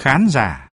khán giả.